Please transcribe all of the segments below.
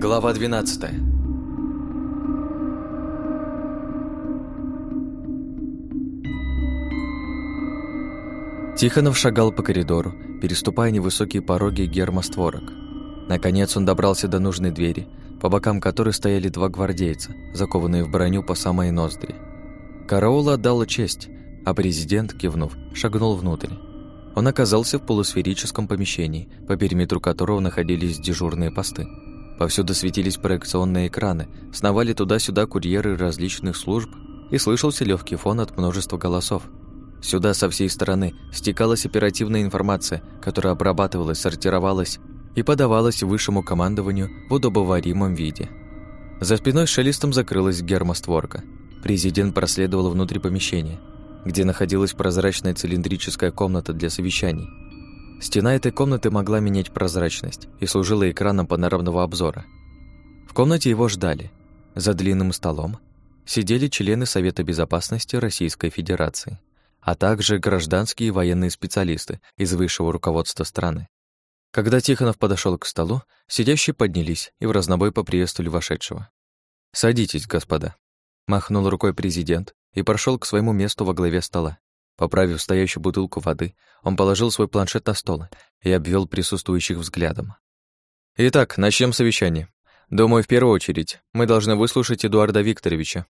Глава 12 Тихонов шагал по коридору, переступая невысокие пороги гермостворок. Наконец он добрался до нужной двери, по бокам которой стояли два гвардейца, закованные в броню по самой ноздри. Караул отдала честь, а президент, кивнув, шагнул внутрь. Он оказался в полусферическом помещении, по периметру которого находились дежурные посты. Повсюду светились проекционные экраны, сновали туда-сюда курьеры различных служб, и слышался легкий фон от множества голосов. Сюда со всей стороны стекалась оперативная информация, которая обрабатывалась, сортировалась и подавалась высшему командованию в удобоваримом виде. За спиной шелестом закрылась гермостворка. Президент проследовал внутрь помещения – где находилась прозрачная цилиндрическая комната для совещаний. Стена этой комнаты могла менять прозрачность и служила экраном панорамного обзора. В комнате его ждали. За длинным столом сидели члены Совета Безопасности Российской Федерации, а также гражданские и военные специалисты из высшего руководства страны. Когда Тихонов подошел к столу, сидящие поднялись и в разнобой поприветствовали вошедшего. «Садитесь, господа», — махнул рукой президент и прошел к своему месту во главе стола. Поправив стоящую бутылку воды, он положил свой планшет на стол и обвел присутствующих взглядом. «Итак, начнем совещание. Думаю, в первую очередь мы должны выслушать Эдуарда Викторовича».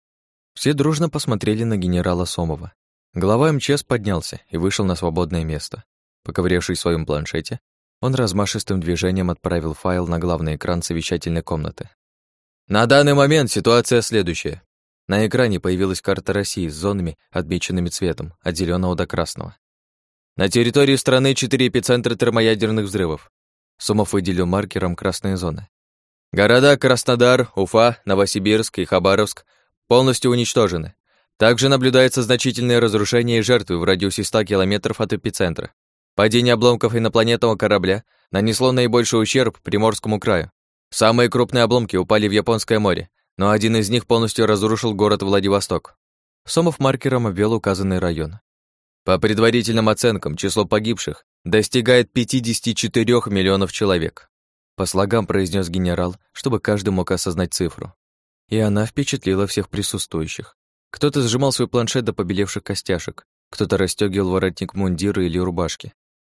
Все дружно посмотрели на генерала Сомова. Глава МЧС поднялся и вышел на свободное место. Поковырявшись в своем планшете, он размашистым движением отправил файл на главный экран совещательной комнаты. «На данный момент ситуация следующая. На экране появилась карта России с зонами, отмеченными цветом, от зеленого до красного. На территории страны четыре эпицентра термоядерных взрывов. Сумов выделил маркером красные зоны. Города Краснодар, Уфа, Новосибирск и Хабаровск полностью уничтожены. Также наблюдается значительное разрушение и жертвы в радиусе 100 километров от эпицентра. Падение обломков инопланетного корабля нанесло наибольший ущерб Приморскому краю. Самые крупные обломки упали в Японское море, но один из них полностью разрушил город Владивосток. Сомов маркером обвел указанный район. По предварительным оценкам, число погибших достигает 54 миллионов человек. По слогам произнес генерал, чтобы каждый мог осознать цифру. И она впечатлила всех присутствующих. Кто-то сжимал свой планшет до побелевших костяшек, кто-то расстегивал воротник мундира или рубашки,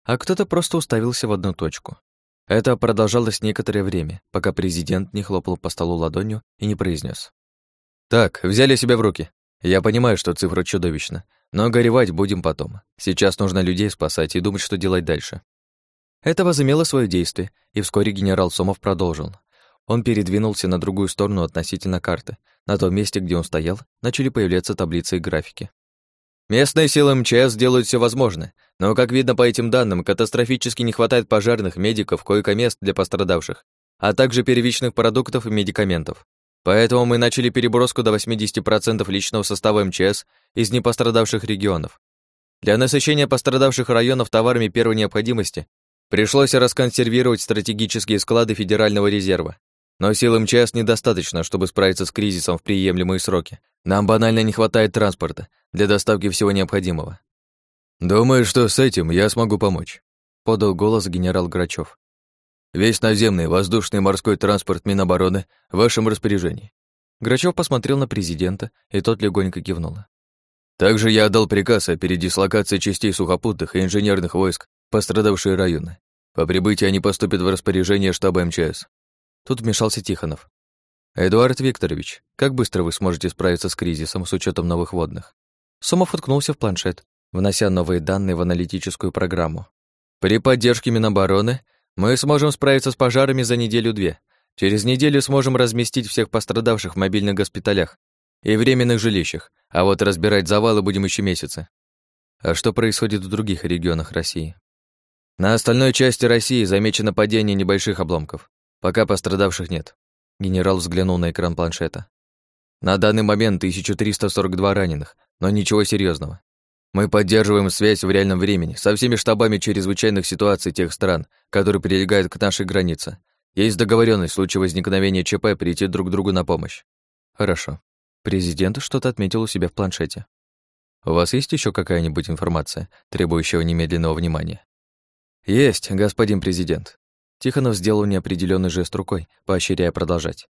а кто-то просто уставился в одну точку. Это продолжалось некоторое время, пока президент не хлопал по столу ладонью и не произнес: «Так, взяли себя в руки. Я понимаю, что цифра чудовищна, но горевать будем потом. Сейчас нужно людей спасать и думать, что делать дальше». Это возымело свое действие, и вскоре генерал Сомов продолжил. Он передвинулся на другую сторону относительно карты. На том месте, где он стоял, начали появляться таблицы и графики. Местные силы МЧС делают все возможное, но, как видно по этим данным, катастрофически не хватает пожарных, медиков, койко-мест для пострадавших, а также первичных продуктов и медикаментов. Поэтому мы начали переброску до 80% личного состава МЧС из непострадавших регионов. Для насыщения пострадавших районов товарами первой необходимости пришлось расконсервировать стратегические склады Федерального резерва. Но сил МЧС недостаточно, чтобы справиться с кризисом в приемлемые сроки. Нам банально не хватает транспорта для доставки всего необходимого. «Думаю, что с этим я смогу помочь», — подал голос генерал Грачев. «Весь наземный, воздушный и морской транспорт Минобороны в вашем распоряжении». Грачев посмотрел на президента, и тот легонько кивнул. «Также я отдал приказ о передислокации частей сухопутных и инженерных войск в пострадавшие районы. По прибытии они поступят в распоряжение штаба МЧС. Тут вмешался Тихонов. «Эдуард Викторович, как быстро вы сможете справиться с кризисом с учетом новых водных?» Сомов уткнулся в планшет, внося новые данные в аналитическую программу. «При поддержке Минобороны мы сможем справиться с пожарами за неделю-две. Через неделю сможем разместить всех пострадавших в мобильных госпиталях и временных жилищах, а вот разбирать завалы будем еще месяцы. А что происходит в других регионах России? На остальной части России замечено падение небольших обломков. Пока пострадавших нет. Генерал взглянул на экран планшета. На данный момент 1342 раненых, но ничего серьезного. Мы поддерживаем связь в реальном времени со всеми штабами чрезвычайных ситуаций тех стран, которые прилегают к нашей границе. Есть договоренность в случае возникновения ЧП прийти друг другу на помощь. Хорошо. Президент что-то отметил у себя в планшете. У вас есть еще какая-нибудь информация, требующая немедленного внимания? Есть, господин президент. Тихонов сделал неопределенный жест рукой, поощряя продолжать.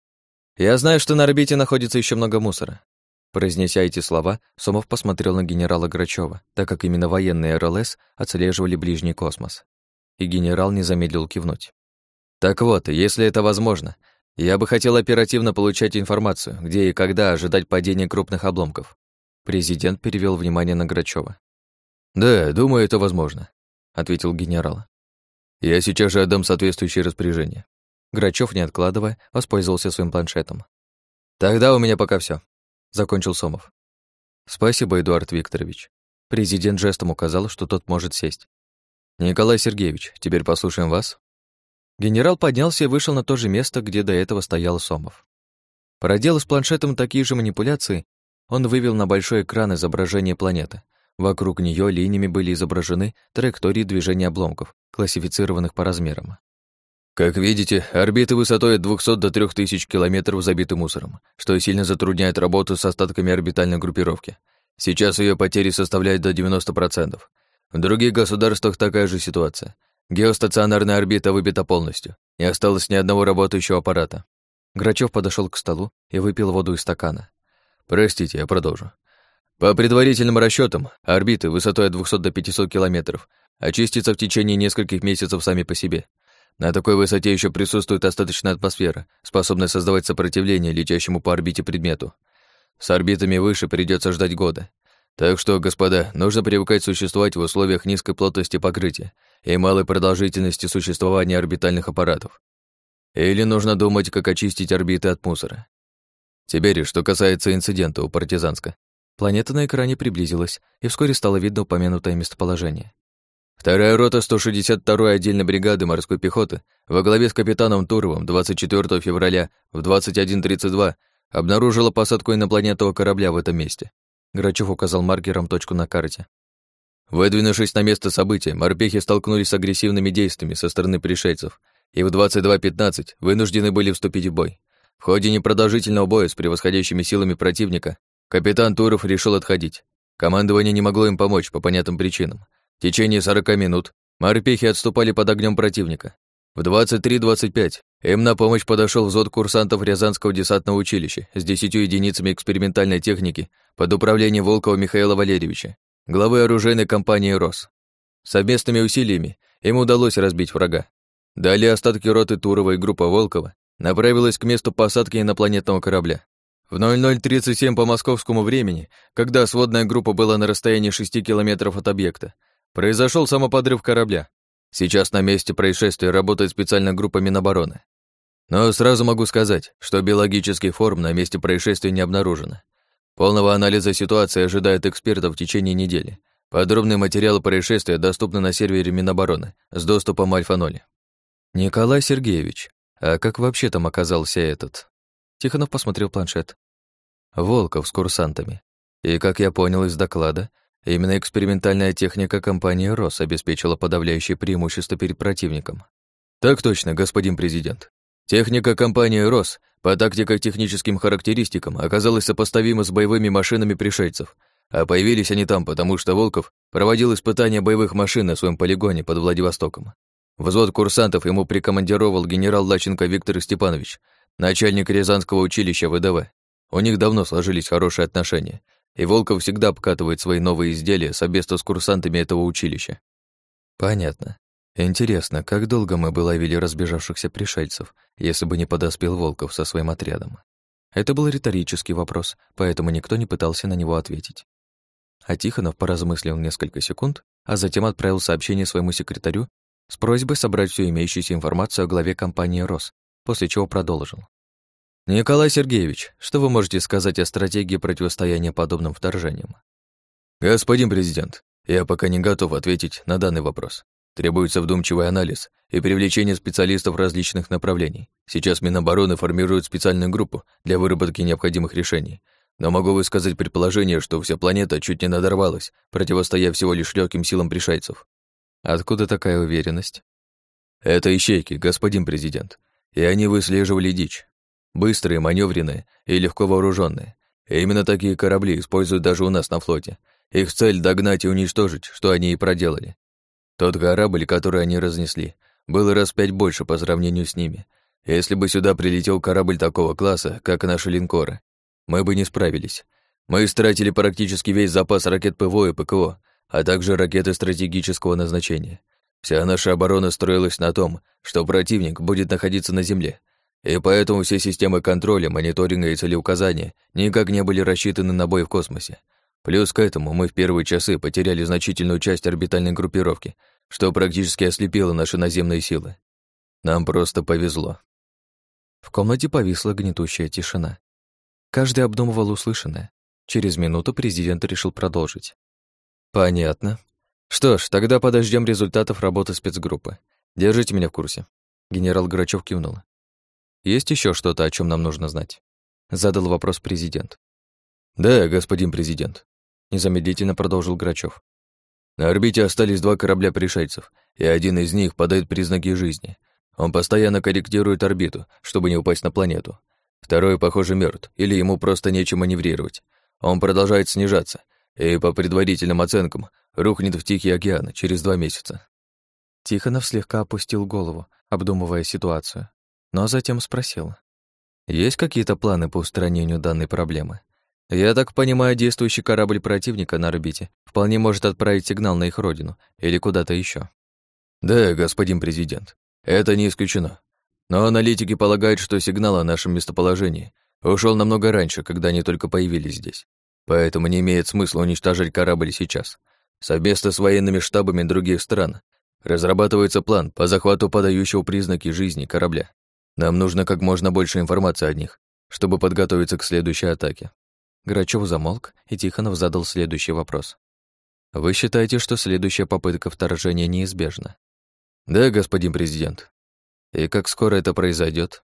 «Я знаю, что на орбите находится еще много мусора». Произнеся эти слова, Сомов посмотрел на генерала Грачева, так как именно военные РЛС отслеживали ближний космос. И генерал не замедлил кивнуть. «Так вот, если это возможно, я бы хотел оперативно получать информацию, где и когда ожидать падения крупных обломков». Президент перевел внимание на Грачева. «Да, думаю, это возможно», — ответил генерал. «Я сейчас же отдам соответствующее распоряжение». Грачев, не откладывая, воспользовался своим планшетом. «Тогда у меня пока все, закончил Сомов. «Спасибо, Эдуард Викторович». Президент жестом указал, что тот может сесть. «Николай Сергеевич, теперь послушаем вас». Генерал поднялся и вышел на то же место, где до этого стоял Сомов. Проделав с планшетом такие же манипуляции, он вывел на большой экран изображение планеты, Вокруг нее линиями были изображены траектории движения обломков, классифицированных по размерам. Как видите, орбиты высотой от 200 до 3000 километров забиты мусором, что сильно затрудняет работу с остатками орбитальной группировки. Сейчас ее потери составляют до 90%. В других государствах такая же ситуация. Геостационарная орбита выбита полностью. Не осталось ни одного работающего аппарата. Грачев подошел к столу и выпил воду из стакана. Простите, я продолжу. По предварительным расчетам, орбиты высотой от 200 до 500 километров очистятся в течение нескольких месяцев сами по себе. На такой высоте еще присутствует остаточная атмосфера, способная создавать сопротивление летящему по орбите предмету. С орбитами выше придется ждать года. Так что, господа, нужно привыкать существовать в условиях низкой плотности покрытия и малой продолжительности существования орбитальных аппаратов. Или нужно думать, как очистить орбиты от мусора. Теперь, что касается инцидента у Партизанска. Планета на экране приблизилась, и вскоре стало видно упомянутое местоположение. Вторая рота 162-й отдельной бригады морской пехоты во главе с капитаном Туровым 24 февраля в 21.32 обнаружила посадку инопланетного корабля в этом месте. Грачев указал маркером точку на карте. Выдвинувшись на место события, морпехи столкнулись с агрессивными действиями со стороны пришельцев и в 22.15 вынуждены были вступить в бой. В ходе непродолжительного боя с превосходящими силами противника Капитан Туров решил отходить. Командование не могло им помочь по понятным причинам. В течение 40 минут морпехи отступали под огнем противника. В 23.25 им на помощь подошел взвод курсантов Рязанского десантного училища с десятью единицами экспериментальной техники под управлением Волкова Михаила Валерьевича, главы оружейной компании «Рос». Совместными усилиями им удалось разбить врага. Далее остатки роты Турова и группа Волкова направилась к месту посадки инопланетного корабля. В 00.37 по московскому времени, когда сводная группа была на расстоянии 6 километров от объекта, произошел самоподрыв корабля. Сейчас на месте происшествия работает специальная группа Минобороны. Но сразу могу сказать, что биологических форм на месте происшествия не обнаружено. Полного анализа ситуации ожидают экспертов в течение недели. Подробные материалы происшествия доступны на сервере Минобороны с доступом Альфа-0. Николай Сергеевич, а как вообще там оказался этот Тихонов посмотрел планшет. Волков с курсантами. И, как я понял из доклада, именно экспериментальная техника компании «Рос» обеспечила подавляющее преимущество перед противником. Так точно, господин президент. Техника компании «Рос» по тактико-техническим характеристикам оказалась сопоставима с боевыми машинами пришельцев, а появились они там, потому что Волков проводил испытания боевых машин на своем полигоне под Владивостоком. Взвод курсантов ему прикомандировал генерал Лаченко Виктор Степанович, начальник Рязанского училища ВДВ. У них давно сложились хорошие отношения, и Волков всегда обкатывает свои новые изделия совместно с курсантами этого училища. Понятно. Интересно, как долго мы бы ловили разбежавшихся пришельцев, если бы не подоспел Волков со своим отрядом? Это был риторический вопрос, поэтому никто не пытался на него ответить. А Тихонов поразмыслил несколько секунд, а затем отправил сообщение своему секретарю с просьбой собрать всю имеющуюся информацию о главе компании «Рос», после чего продолжил. «Николай Сергеевич, что вы можете сказать о стратегии противостояния подобным вторжениям?» «Господин президент, я пока не готов ответить на данный вопрос. Требуется вдумчивый анализ и привлечение специалистов различных направлений. Сейчас Минобороны формирует специальную группу для выработки необходимых решений. Но могу высказать предположение, что вся планета чуть не надорвалась, противостоя всего лишь легким силам пришельцев. Откуда такая уверенность? Это ищейки, господин президент и они выслеживали дичь. Быстрые, маневренные и легко вооруженные. И именно такие корабли используют даже у нас на флоте. Их цель — догнать и уничтожить, что они и проделали. Тот корабль, который они разнесли, было раз пять больше по сравнению с ними. Если бы сюда прилетел корабль такого класса, как наши линкоры, мы бы не справились. Мы истратили практически весь запас ракет ПВО и ПКО, а также ракеты стратегического назначения. Вся наша оборона строилась на том, что противник будет находиться на земле, и поэтому все системы контроля, мониторинга и целеуказания никак не были рассчитаны на бой в космосе. Плюс к этому мы в первые часы потеряли значительную часть орбитальной группировки, что практически ослепило наши наземные силы. Нам просто повезло. В комнате повисла гнетущая тишина. Каждый обдумывал услышанное. Через минуту президент решил продолжить. Понятно. Что ж, тогда подождем результатов работы спецгруппы. Держите меня в курсе. Генерал Грачев кивнул. Есть еще что-то, о чем нам нужно знать? Задал вопрос президент. Да, господин президент. Незамедлительно продолжил Грачев. На орбите остались два корабля пришельцев, и один из них подает признаки жизни. Он постоянно корректирует орбиту, чтобы не упасть на планету. Второй, похоже, мертв, или ему просто нечем маневрировать. Он продолжает снижаться, и, по предварительным оценкам, рухнет в Тихий океан через два месяца. Тихонов слегка опустил голову, обдумывая ситуацию но затем спросил. «Есть какие-то планы по устранению данной проблемы? Я так понимаю, действующий корабль противника на орбите вполне может отправить сигнал на их родину или куда-то еще. «Да, господин президент, это не исключено. Но аналитики полагают, что сигнал о нашем местоположении ушел намного раньше, когда они только появились здесь. Поэтому не имеет смысла уничтожать корабль сейчас. Совместно с военными штабами других стран разрабатывается план по захвату подающего признаки жизни корабля. Нам нужно как можно больше информации о них, чтобы подготовиться к следующей атаке. Грачев замолк, и Тихонов задал следующий вопрос. Вы считаете, что следующая попытка вторжения неизбежна? Да, господин президент. И как скоро это произойдет?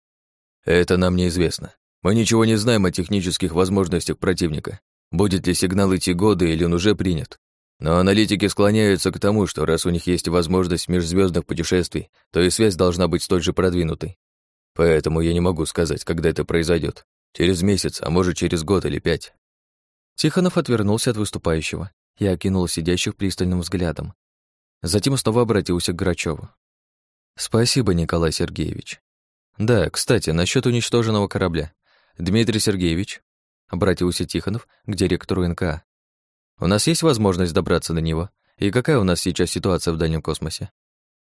Это нам неизвестно. Мы ничего не знаем о технических возможностях противника. Будет ли сигнал идти годы или он уже принят. Но аналитики склоняются к тому, что раз у них есть возможность межзвездных путешествий, то и связь должна быть столь же продвинутой. Поэтому я не могу сказать, когда это произойдет. Через месяц, а может, через год или пять. Тихонов отвернулся от выступающего и окинул сидящих пристальным взглядом. Затем снова обратился к Грачеву. «Спасибо, Николай Сергеевич. Да, кстати, насчет уничтоженного корабля. Дмитрий Сергеевич, обратился Тихонов к директору НКА. У нас есть возможность добраться до него? И какая у нас сейчас ситуация в дальнем космосе?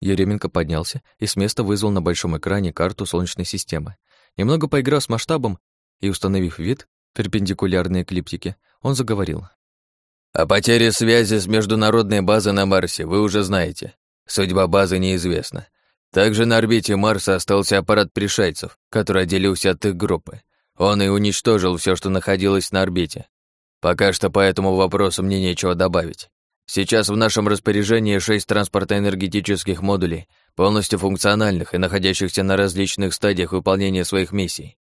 Еременко поднялся и с места вызвал на большом экране карту Солнечной системы. Немного поиграв с масштабом и установив вид, перпендикулярной эклиптике, он заговорил. «О потере связи с международной базой на Марсе вы уже знаете. Судьба базы неизвестна. Также на орбите Марса остался аппарат пришельцев, который отделился от их группы. Он и уничтожил все, что находилось на орбите. Пока что по этому вопросу мне нечего добавить. Сейчас в нашем распоряжении шесть транспортно-энергетических модулей, полностью функциональных и находящихся на различных стадиях выполнения своих миссий.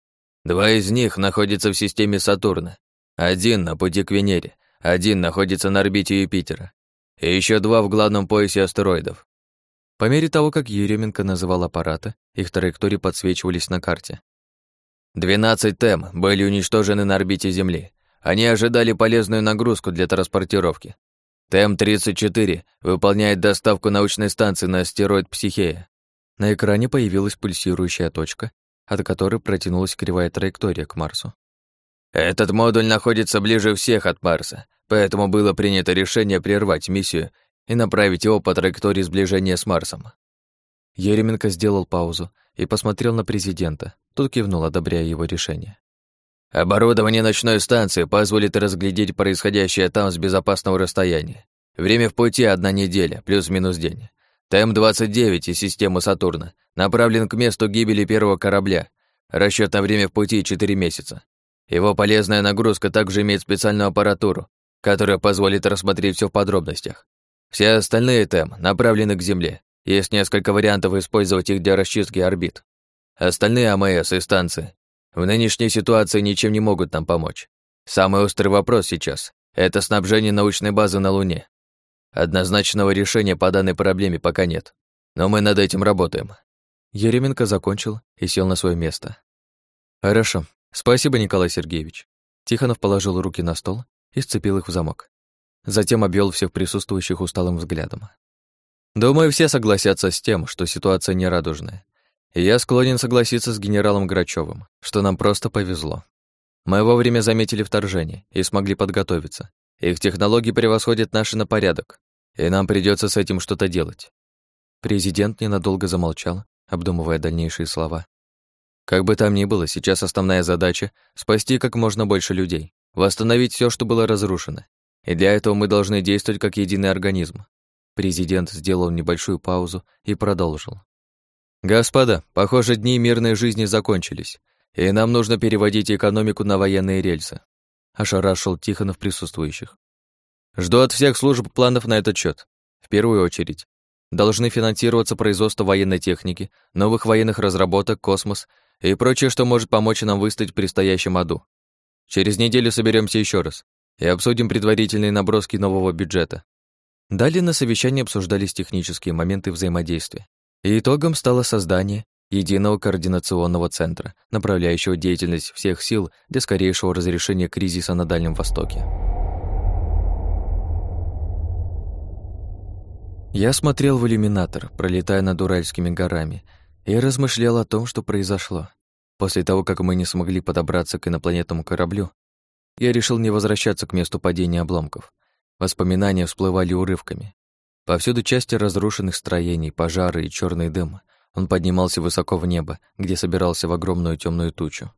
Два из них находятся в системе Сатурна, один на пути к Венере, один находится на орбите Юпитера, и еще два в главном поясе астероидов. По мере того, как Еременко называл аппараты, их траектории подсвечивались на карте. 12 ТЭМ были уничтожены на орбите Земли. Они ожидали полезную нагрузку для транспортировки, ТМ-34 выполняет доставку научной станции на астероид Психея. На экране появилась пульсирующая точка, от которой протянулась кривая траектория к Марсу. Этот модуль находится ближе всех от Марса, поэтому было принято решение прервать миссию и направить его по траектории сближения с Марсом. Еременко сделал паузу и посмотрел на президента. Тот кивнул, одобряя его решение. Оборудование ночной станции позволит разглядеть происходящее там с безопасного расстояния. Время в пути одна неделя, плюс-минус день. ТМ-29 из системы Сатурна направлен к месту гибели первого корабля. Расчет на время в пути 4 месяца. Его полезная нагрузка также имеет специальную аппаратуру, которая позволит рассмотреть все в подробностях. Все остальные ТЭМ направлены к Земле. Есть несколько вариантов использовать их для расчистки орбит. Остальные АМС и станции в нынешней ситуации ничем не могут нам помочь. Самый острый вопрос сейчас — это снабжение научной базы на Луне. Однозначного решения по данной проблеме пока нет, но мы над этим работаем». Еременко закончил и сел на свое место. «Хорошо. Спасибо, Николай Сергеевич». Тихонов положил руки на стол и сцепил их в замок. Затем обвел всех присутствующих усталым взглядом. Думаю, все согласятся с тем, что ситуация нерадужная. Я склонен согласиться с генералом Грачевым, что нам просто повезло. Мы вовремя заметили вторжение и смогли подготовиться. Их технологии превосходят наши на порядок, и нам придется с этим что-то делать. Президент ненадолго замолчал, обдумывая дальнейшие слова. Как бы там ни было, сейчас основная задача — спасти как можно больше людей, восстановить все, что было разрушено. И для этого мы должны действовать как единый организм. Президент сделал небольшую паузу и продолжил. «Господа, похоже, дни мирной жизни закончились, и нам нужно переводить экономику на военные рельсы», ошарашил Тихонов присутствующих. «Жду от всех служб планов на этот счет. В первую очередь, должны финансироваться производство военной техники, новых военных разработок, космос и прочее, что может помочь нам выстоять в предстоящем аду. Через неделю соберемся еще раз и обсудим предварительные наброски нового бюджета. Далее на совещании обсуждались технические моменты взаимодействия. И итогом стало создание единого координационного центра, направляющего деятельность всех сил для скорейшего разрешения кризиса на Дальнем Востоке. Я смотрел в иллюминатор, пролетая над Уральскими горами, и размышлял о том, что произошло. После того, как мы не смогли подобраться к инопланетному кораблю, я решил не возвращаться к месту падения обломков. Воспоминания всплывали урывками. Повсюду части разрушенных строений, пожары и черный дым. Он поднимался высоко в небо, где собирался в огромную темную тучу.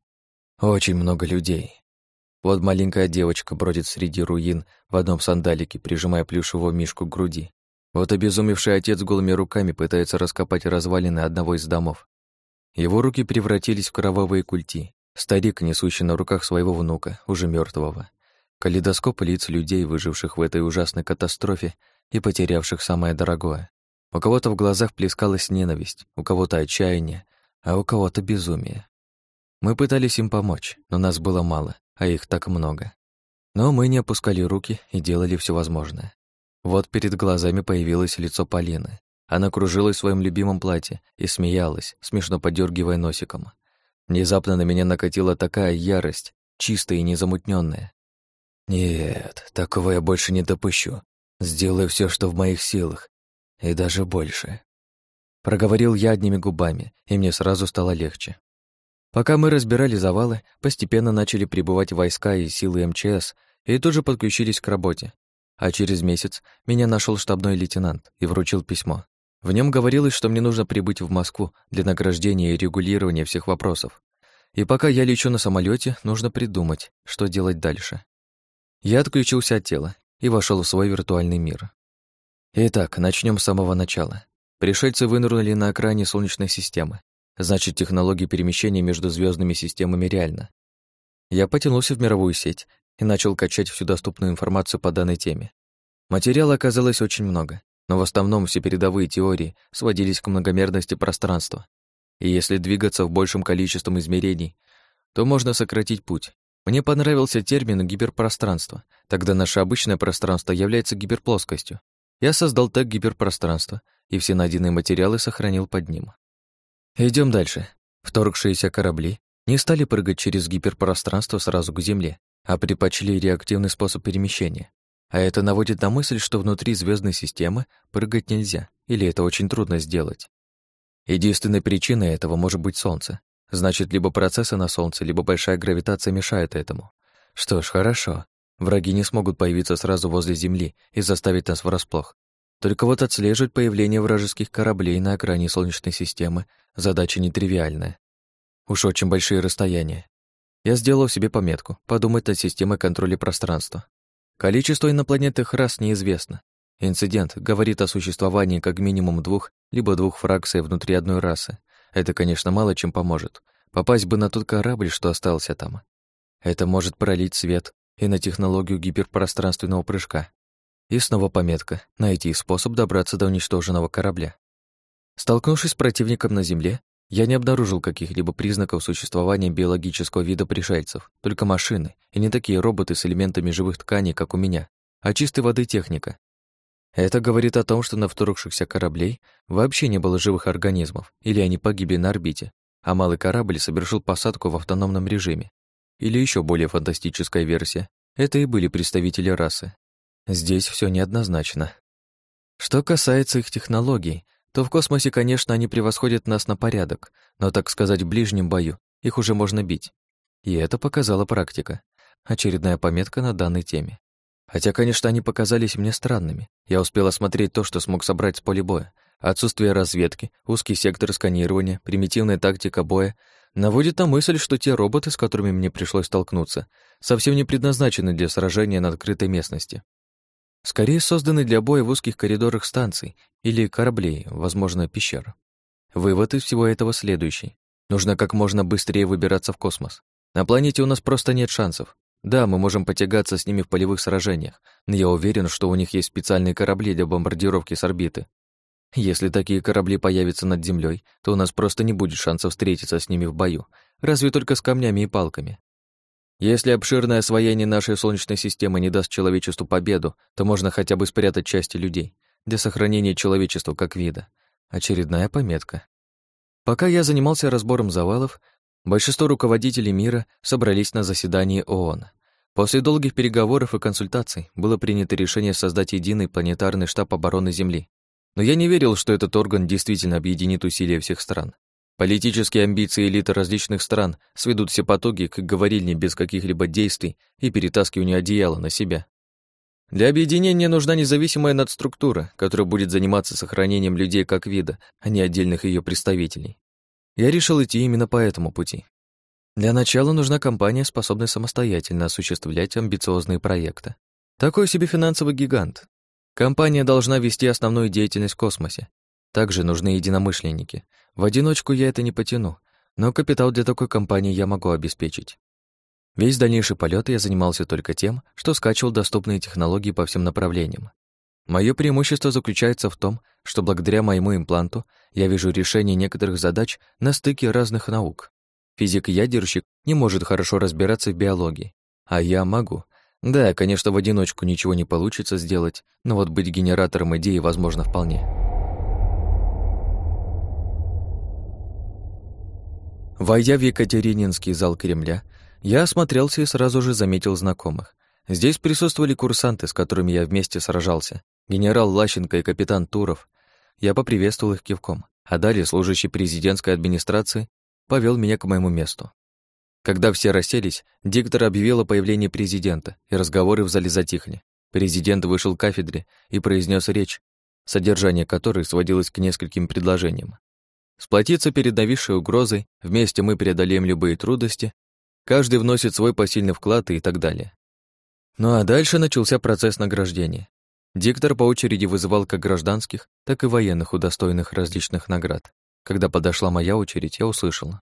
Очень много людей. Вот маленькая девочка бродит среди руин в одном сандалике, прижимая плюшевого мишку к груди. Вот обезумевший отец голыми руками пытается раскопать развалины одного из домов. Его руки превратились в кровавые культи. Старик, несущий на руках своего внука, уже мертвого. Калейдоскоп лиц людей, выживших в этой ужасной катастрофе и потерявших самое дорогое. У кого-то в глазах плескалась ненависть, у кого-то отчаяние, а у кого-то безумие. Мы пытались им помочь, но нас было мало, а их так много. Но мы не опускали руки и делали все возможное. Вот перед глазами появилось лицо Полины. Она кружилась в своем любимом платье и смеялась, смешно подергивая носиком. Внезапно на меня накатила такая ярость, чистая и незамутненная, нет, такого я больше не допущу. Сделаю все, что в моих силах, и даже больше. Проговорил я одними губами, и мне сразу стало легче. Пока мы разбирали завалы, постепенно начали прибывать войска и силы МЧС, и тут же подключились к работе. А через месяц меня нашел штабной лейтенант и вручил письмо. В нем говорилось, что мне нужно прибыть в Москву для награждения и регулирования всех вопросов. И пока я лечу на самолете, нужно придумать, что делать дальше. Я отключился от тела и вошел в свой виртуальный мир. Итак, начнем с самого начала. Пришельцы вынырнули на экране Солнечной системы. Значит, технологии перемещения между звездными системами реальна. Я потянулся в мировую сеть и начал качать всю доступную информацию по данной теме. Материала оказалось очень много, но в основном все передовые теории сводились к многомерности пространства. И если двигаться в большем количестве измерений, то можно сократить путь, мне понравился термин «гиперпространство». Тогда наше обычное пространство является гиперплоскостью. Я создал тег гиперпространства и все найденные материалы сохранил под ним. Идем дальше. Вторгшиеся корабли не стали прыгать через гиперпространство сразу к Земле, а предпочли реактивный способ перемещения. А это наводит на мысль, что внутри звездной системы прыгать нельзя, или это очень трудно сделать. Единственной причиной этого может быть Солнце. Значит, либо процессы на Солнце, либо большая гравитация мешает этому. Что ж, хорошо. Враги не смогут появиться сразу возле Земли и заставить нас врасплох. Только вот отслеживать появление вражеских кораблей на экране Солнечной системы задача нетривиальная. Уж очень большие расстояния. Я сделал себе пометку подумать над системой контроля пространства. Количество инопланетных рас неизвестно. Инцидент говорит о существовании как минимум двух либо двух фракций внутри одной расы, это, конечно, мало чем поможет. Попасть бы на тот корабль, что остался там. Это может пролить свет и на технологию гиперпространственного прыжка. И снова пометка «Найти способ добраться до уничтоженного корабля». Столкнувшись с противником на Земле, я не обнаружил каких-либо признаков существования биологического вида пришельцев, только машины, и не такие роботы с элементами живых тканей, как у меня, а чистой воды техника. Это говорит о том, что на вторгшихся кораблей вообще не было живых организмов, или они погибли на орбите, а малый корабль совершил посадку в автономном режиме. Или еще более фантастическая версия. Это и были представители расы. Здесь все неоднозначно. Что касается их технологий, то в космосе, конечно, они превосходят нас на порядок, но, так сказать, в ближнем бою их уже можно бить. И это показала практика. Очередная пометка на данной теме. Хотя, конечно, они показались мне странными. Я успел осмотреть то, что смог собрать с поля боя. Отсутствие разведки, узкий сектор сканирования, примитивная тактика боя наводит на мысль, что те роботы, с которыми мне пришлось столкнуться, совсем не предназначены для сражения на открытой местности. Скорее созданы для боя в узких коридорах станций или кораблей, возможно, пещер. Вывод из всего этого следующий. Нужно как можно быстрее выбираться в космос. На планете у нас просто нет шансов. Да, мы можем потягаться с ними в полевых сражениях, но я уверен, что у них есть специальные корабли для бомбардировки с орбиты. Если такие корабли появятся над Землей, то у нас просто не будет шансов встретиться с ними в бою, разве только с камнями и палками. Если обширное освоение нашей Солнечной системы не даст человечеству победу, то можно хотя бы спрятать части людей для сохранения человечества как вида. Очередная пометка. Пока я занимался разбором завалов, большинство руководителей мира собрались на заседании ООН. После долгих переговоров и консультаций было принято решение создать единый планетарный штаб обороны Земли. Но я не верил, что этот орган действительно объединит усилия всех стран. Политические амбиции элиты различных стран сведут все потоки к говорильне без каких-либо действий и перетаскивания одеяла на себя. Для объединения нужна независимая надструктура, которая будет заниматься сохранением людей как вида, а не отдельных ее представителей. Я решил идти именно по этому пути. Для начала нужна компания, способная самостоятельно осуществлять амбициозные проекты. Такой себе финансовый гигант. Компания должна вести основную деятельность в космосе, также нужны единомышленники. В одиночку я это не потяну, но капитал для такой компании я могу обеспечить. Весь дальнейший полет я занимался только тем, что скачивал доступные технологии по всем направлениям. Мое преимущество заключается в том, что благодаря моему импланту я вижу решение некоторых задач на стыке разных наук. Физик-ядерщик не может хорошо разбираться в биологии, а я могу. Да, конечно, в одиночку ничего не получится сделать, но вот быть генератором идеи возможно вполне. Войдя в Екатерининский зал Кремля, я осмотрелся и сразу же заметил знакомых. Здесь присутствовали курсанты, с которыми я вместе сражался, генерал Лащенко и капитан Туров. Я поприветствовал их кивком, а далее служащий президентской администрации повел меня к моему месту. Когда все расселись, диктор объявил о появлении президента, и разговоры в зале затихли. Президент вышел к кафедре и произнес речь, содержание которой сводилось к нескольким предложениям. Сплотиться перед нависшей угрозой, вместе мы преодолеем любые трудности, каждый вносит свой посильный вклад и так далее. Ну а дальше начался процесс награждения. Диктор по очереди вызывал как гражданских, так и военных, удостоенных различных наград. Когда подошла моя очередь, я услышала.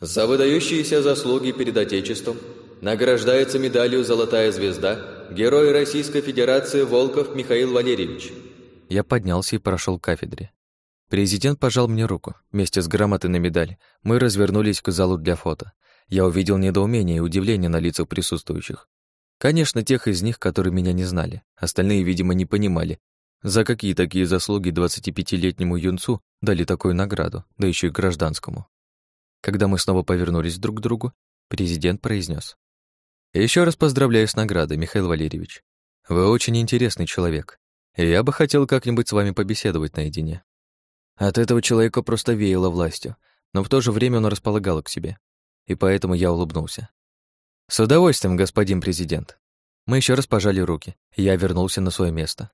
«За выдающиеся заслуги перед Отечеством награждается медалью «Золотая звезда» Герой Российской Федерации Волков Михаил Валерьевич». Я поднялся и прошел к кафедре. Президент пожал мне руку. Вместе с грамотой на медаль мы развернулись к залу для фото. Я увидел недоумение и удивление на лицах присутствующих. Конечно, тех из них, которые меня не знали. Остальные, видимо, не понимали, за какие такие заслуги 25-летнему юнцу дали такую награду, да еще и гражданскому. Когда мы снова повернулись друг к другу, президент произнес: Еще раз поздравляю с наградой, Михаил Валерьевич. Вы очень интересный человек, и я бы хотел как-нибудь с вами побеседовать наедине». От этого человека просто веяло властью, но в то же время он располагал к себе. И поэтому я улыбнулся. «С удовольствием, господин президент». Мы еще раз пожали руки, я вернулся на свое место.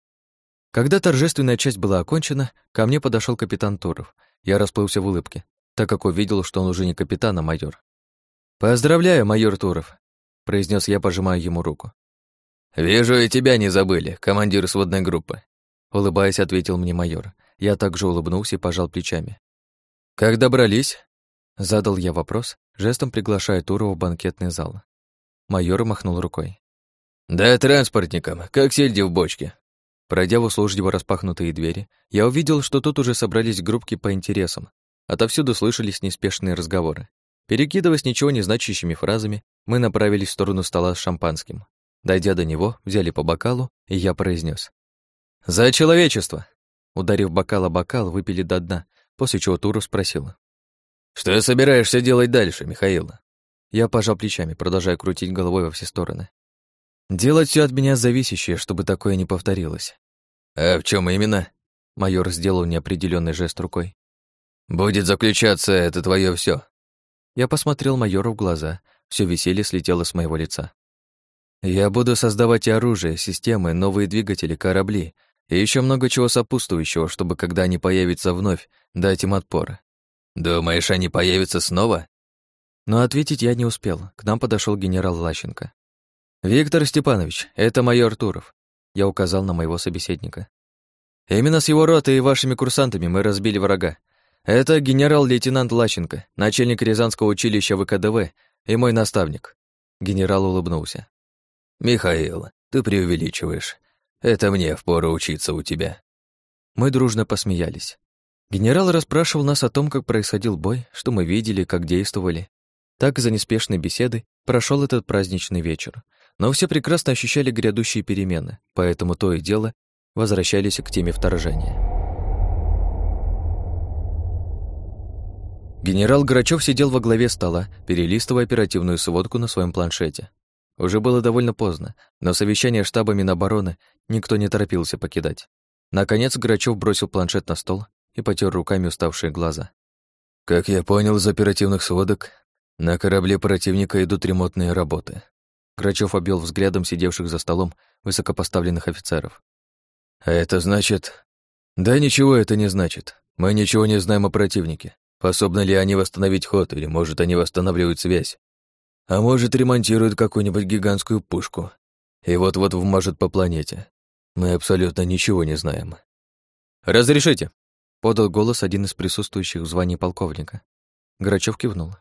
Когда торжественная часть была окончена, ко мне подошел капитан Туров. Я расплылся в улыбке, так как увидел, что он уже не капитан, а майор. «Поздравляю, майор Туров», — произнес я, пожимая ему руку. «Вижу, и тебя не забыли, командир сводной группы», — улыбаясь, ответил мне майор. Я также улыбнулся и пожал плечами. «Как добрались?» Задал я вопрос, жестом приглашая Турова в банкетный зал. Майор махнул рукой. «Да транспортником, как сельди в бочке». Пройдя в услужливо распахнутые двери, я увидел, что тут уже собрались группки по интересам. Отовсюду слышались неспешные разговоры. Перекидываясь ничего не значащими фразами, мы направились в сторону стола с шампанским. Дойдя до него, взяли по бокалу, и я произнес: «За человечество!» Ударив бокал о бокал, выпили до дна, после чего Туров спросил. «Что собираешься делать дальше, Михаил?» Я пожал плечами, продолжая крутить головой во все стороны. «Делать все от меня зависящее, чтобы такое не повторилось». «А в чем именно?» Майор сделал неопределенный жест рукой. «Будет заключаться это твое все. Я посмотрел майору в глаза. Все веселье слетело с моего лица. «Я буду создавать оружие, системы, новые двигатели, корабли и еще много чего сопутствующего, чтобы, когда они появятся вновь, дать им отпор». «Думаешь, они появятся снова?» Но ответить я не успел. К нам подошел генерал Лащенко. «Виктор Степанович, это майор Туров», — я указал на моего собеседника. «Именно с его ротой и вашими курсантами мы разбили врага. Это генерал-лейтенант Лащенко, начальник Рязанского училища ВКДВ и мой наставник». Генерал улыбнулся. «Михаил, ты преувеличиваешь. Это мне впору учиться у тебя». Мы дружно посмеялись. Генерал расспрашивал нас о том, как происходил бой, что мы видели, как действовали. Так за неспешной беседой прошел этот праздничный вечер. Но все прекрасно ощущали грядущие перемены, поэтому то и дело возвращались к теме вторжения. Генерал Грачев сидел во главе стола, перелистывая оперативную сводку на своем планшете. Уже было довольно поздно, но совещание штаба Минобороны никто не торопился покидать. Наконец Грачев бросил планшет на стол и потер руками уставшие глаза. «Как я понял из оперативных сводок, на корабле противника идут ремонтные работы. Грачев обвел взглядом сидевших за столом высокопоставленных офицеров. «А это значит...» «Да ничего это не значит. Мы ничего не знаем о противнике. Способны ли они восстановить ход, или, может, они восстанавливают связь. А может, ремонтируют какую-нибудь гигантскую пушку. И вот-вот вмажут по планете. Мы абсолютно ничего не знаем». «Разрешите?» — подал голос один из присутствующих в звании полковника. Грачев кивнул.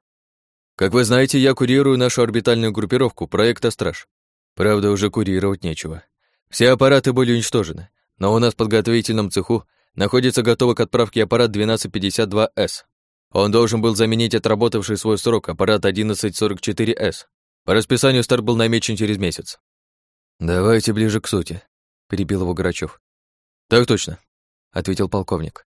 Как вы знаете, я курирую нашу орбитальную группировку, проект «Астраж». Правда, уже курировать нечего. Все аппараты были уничтожены, но у нас в подготовительном цеху находится готовый к отправке аппарат 1252С. Он должен был заменить отработавший свой срок аппарат 1144С. По расписанию старт был намечен через месяц. «Давайте ближе к сути», — перебил его Грачев. «Так точно», — ответил полковник.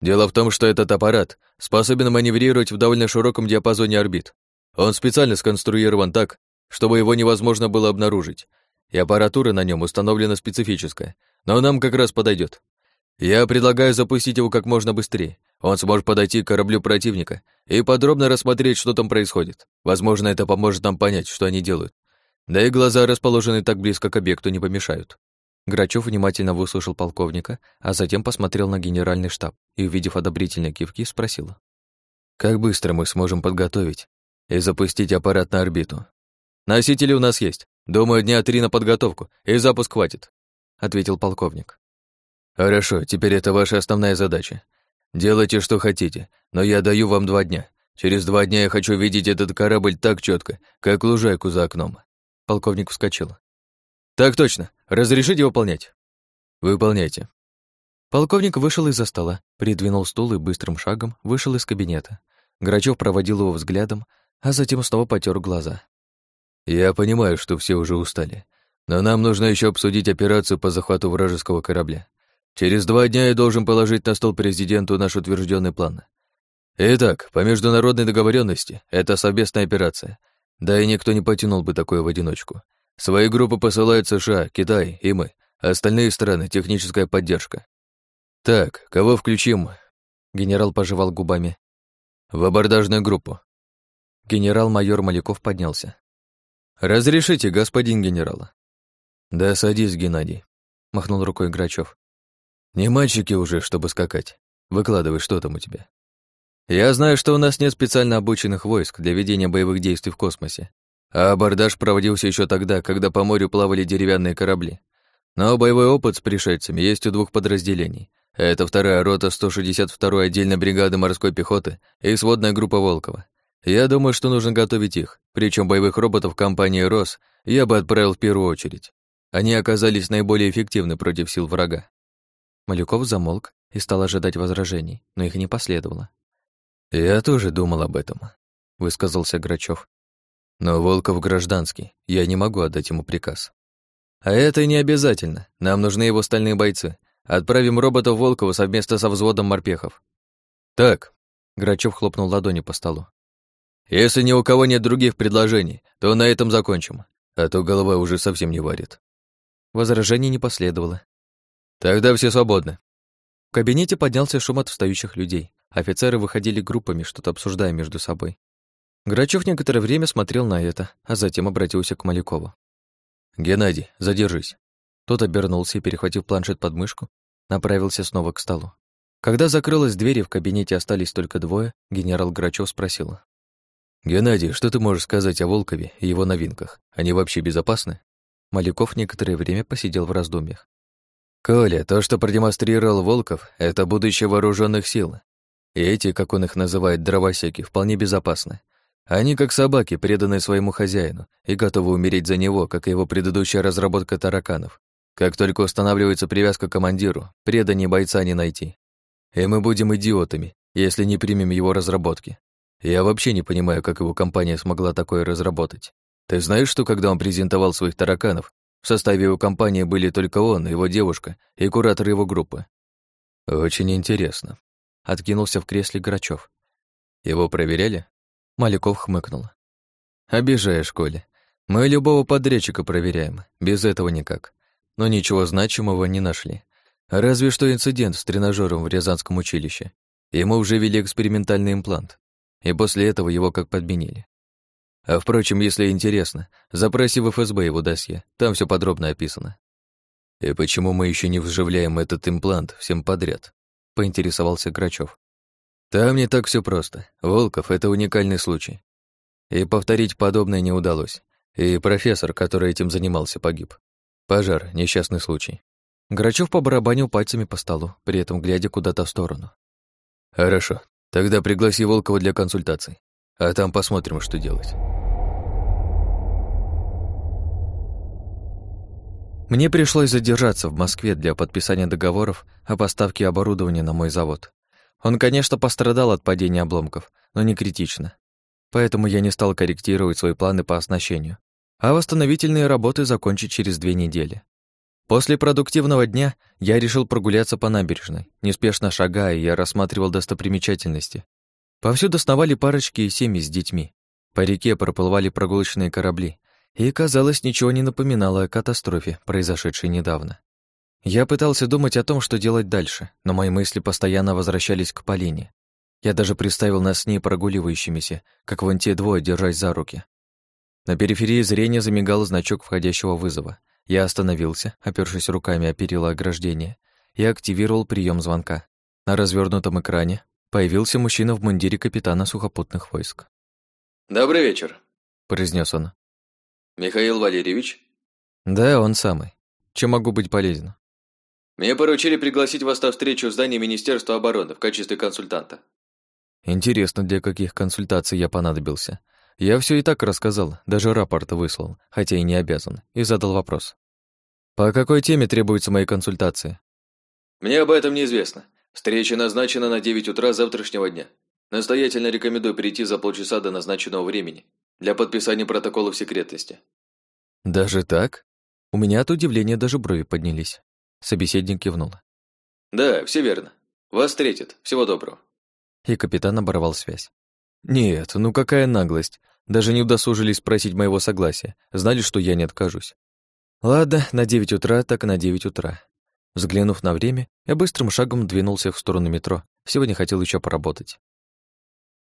Дело в том, что этот аппарат способен маневрировать в довольно широком диапазоне орбит. Он специально сконструирован так, чтобы его невозможно было обнаружить, и аппаратура на нем установлена специфическая, но нам как раз подойдет. Я предлагаю запустить его как можно быстрее. Он сможет подойти к кораблю противника и подробно рассмотреть, что там происходит. Возможно, это поможет нам понять, что они делают. Да и глаза, расположенные так близко к объекту, не помешают. Грачев внимательно выслушал полковника, а затем посмотрел на генеральный штаб и, увидев одобрительные кивки, спросил. «Как быстро мы сможем подготовить и запустить аппарат на орбиту?» «Носители у нас есть. Думаю, дня три на подготовку, и запуск хватит», — ответил полковник. «Хорошо, теперь это ваша основная задача. Делайте, что хотите, но я даю вам два дня. Через два дня я хочу видеть этот корабль так четко, как лужайку за окном». Полковник вскочил. «Так точно. Разрешите выполнять?» «Выполняйте». Полковник вышел из-за стола, придвинул стул и быстрым шагом вышел из кабинета. Грачев проводил его взглядом, а затем снова потер глаза. «Я понимаю, что все уже устали, но нам нужно еще обсудить операцию по захвату вражеского корабля. Через два дня я должен положить на стол президенту наш утвержденный план. Итак, по международной договоренности это совместная операция. Да и никто не потянул бы такое в одиночку. Свои группы посылают США, Китай и мы. Остальные страны — техническая поддержка. Так, кого включим? Генерал пожевал губами. В абордажную группу. Генерал-майор Маляков поднялся. «Разрешите, господин генерал?» «Да садись, Геннадий», — махнул рукой Грачев. «Не мальчики уже, чтобы скакать. Выкладывай, что там у тебя». «Я знаю, что у нас нет специально обученных войск для ведения боевых действий в космосе. А абордаж проводился еще тогда, когда по морю плавали деревянные корабли. Но боевой опыт с пришельцами есть у двух подразделений. Это вторая рота 162-й отдельной бригады морской пехоты и сводная группа Волкова. Я думаю, что нужно готовить их, причем боевых роботов компании «Рос» я бы отправил в первую очередь. Они оказались наиболее эффективны против сил врага. Малюков замолк и стал ожидать возражений, но их не последовало. «Я тоже думал об этом», — высказался Грачев. Но Волков гражданский, я не могу отдать ему приказ. А это не обязательно. Нам нужны его стальные бойцы. Отправим роботов Волкова совместно со взводом морпехов. Так, Грачев хлопнул ладони по столу. Если ни у кого нет других предложений, то на этом закончим, а то голова уже совсем не варит. Возражений не последовало. Тогда все свободны. В кабинете поднялся шум от встающих людей. Офицеры выходили группами, что-то обсуждая между собой. Грачев некоторое время смотрел на это, а затем обратился к Малякову. «Геннадий, задержись». Тот обернулся и, перехватив планшет под мышку, направился снова к столу. Когда закрылась дверь и в кабинете остались только двое, генерал Грачев спросил. «Геннадий, что ты можешь сказать о Волкове и его новинках? Они вообще безопасны?» Маляков некоторое время посидел в раздумьях. «Коля, то, что продемонстрировал Волков, это будущее вооруженных сил. И эти, как он их называет, дровосеки, вполне безопасны. Они как собаки, преданные своему хозяину, и готовы умереть за него, как и его предыдущая разработка тараканов. Как только устанавливается привязка к командиру, предания бойца не найти. И мы будем идиотами, если не примем его разработки. Я вообще не понимаю, как его компания смогла такое разработать. Ты знаешь, что когда он презентовал своих тараканов, в составе его компании были только он, его девушка и куратор его группы? Очень интересно. Откинулся в кресле Грачев. Его проверяли? Маляков хмыкнул. Обижаешь, Коля. Мы любого подрядчика проверяем, без этого никак. Но ничего значимого не нашли. Разве что инцидент с тренажером в Рязанском училище. Ему уже ввели экспериментальный имплант и после этого его как подменили. А впрочем, если интересно, запроси в ФСБ его досье, там все подробно описано. И почему мы еще не вживляем этот имплант всем подряд? поинтересовался Грачев. Там не так все просто. Волков это уникальный случай. И повторить подобное не удалось. И профессор, который этим занимался, погиб. Пожар, несчастный случай. Грачев побарабанил пальцами по столу, при этом глядя куда-то в сторону. Хорошо, Тогда пригласи Волкова для консультаций, а там посмотрим, что делать. Мне пришлось задержаться в Москве для подписания договоров о поставке оборудования на мой завод. Он, конечно, пострадал от падения обломков, но не критично. Поэтому я не стал корректировать свои планы по оснащению, а восстановительные работы закончить через две недели. После продуктивного дня я решил прогуляться по набережной. Неспешно шагая, я рассматривал достопримечательности. Повсюду сновали парочки и семьи с детьми. По реке проплывали прогулочные корабли, и, казалось, ничего не напоминало о катастрофе, произошедшей недавно. Я пытался думать о том, что делать дальше, но мои мысли постоянно возвращались к Полине. Я даже представил нас с ней прогуливающимися, как вон те двое, держась за руки. На периферии зрения замигал значок входящего вызова. Я остановился, опершись руками о перила ограждения, и активировал прием звонка. На развернутом экране появился мужчина в мундире капитана сухопутных войск. «Добрый вечер», — произнес он. «Михаил Валерьевич?» «Да, он самый. Чем могу быть полезен?» «Мне поручили пригласить вас на встречу в здании Министерства обороны в качестве консультанта». «Интересно, для каких консультаций я понадобился. Я все и так рассказал, даже рапорт выслал, хотя и не обязан, и задал вопрос. «По какой теме требуются мои консультации?» «Мне об этом неизвестно. Встреча назначена на 9 утра завтрашнего дня. Настоятельно рекомендую прийти за полчаса до назначенного времени для подписания протоколов секретности». «Даже так?» У меня от удивления даже брови поднялись. Собеседник кивнул. «Да, все верно. Вас встретят. Всего доброго». И капитан оборвал связь. Нет, ну какая наглость. Даже не удосужились спросить моего согласия. Знали, что я не откажусь. Ладно, на девять утра, так на девять утра. Взглянув на время, я быстрым шагом двинулся в сторону метро. Сегодня хотел еще поработать.